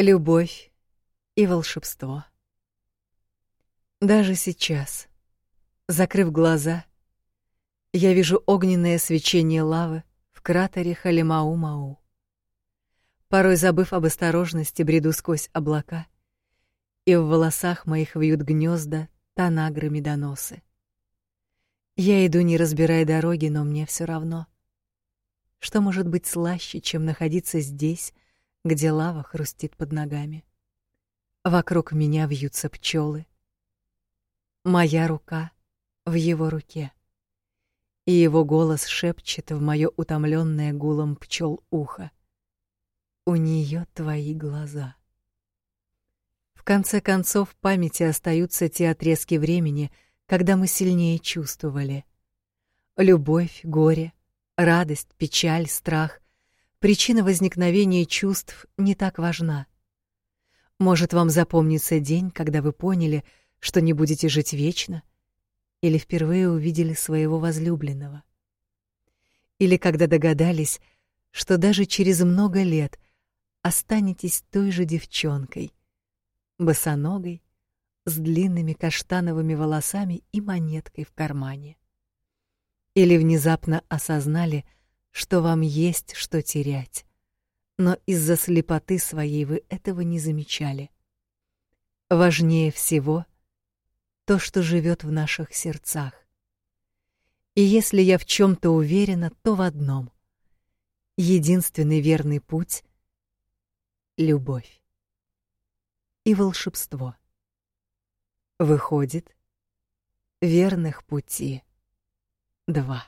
Любовь и волшебство. Даже сейчас, закрыв глаза, я вижу огненное свечение лавы в кратере Халимау-Мау. Порой забыв об осторожности, бреду сквозь облака, и в волосах моих вьют гнезда танагры медоносы. Я иду, не разбирая дороги, но мне все равно. Что может быть слаще, чем находиться здесь, где лава хрустит под ногами? Вокруг меня вьются пчелы. Моя рука в его руке и его голос шепчет в мое утомленное гулом пчел ухо. У нее твои глаза. В конце концов, в памяти остаются те отрезки времени, когда мы сильнее чувствовали. Любовь, горе, радость, печаль, страх. Причина возникновения чувств не так важна. Может, вам запомнится день, когда вы поняли, что не будете жить вечно — или впервые увидели своего возлюбленного. Или когда догадались, что даже через много лет останетесь той же девчонкой, босоногой, с длинными каштановыми волосами и монеткой в кармане. Или внезапно осознали, что вам есть что терять, но из-за слепоты своей вы этого не замечали. Важнее всего — то, что живет в наших сердцах. И если я в чем то уверена, то в одном. Единственный верный путь любовь и волшебство. Выходит, верных пути два.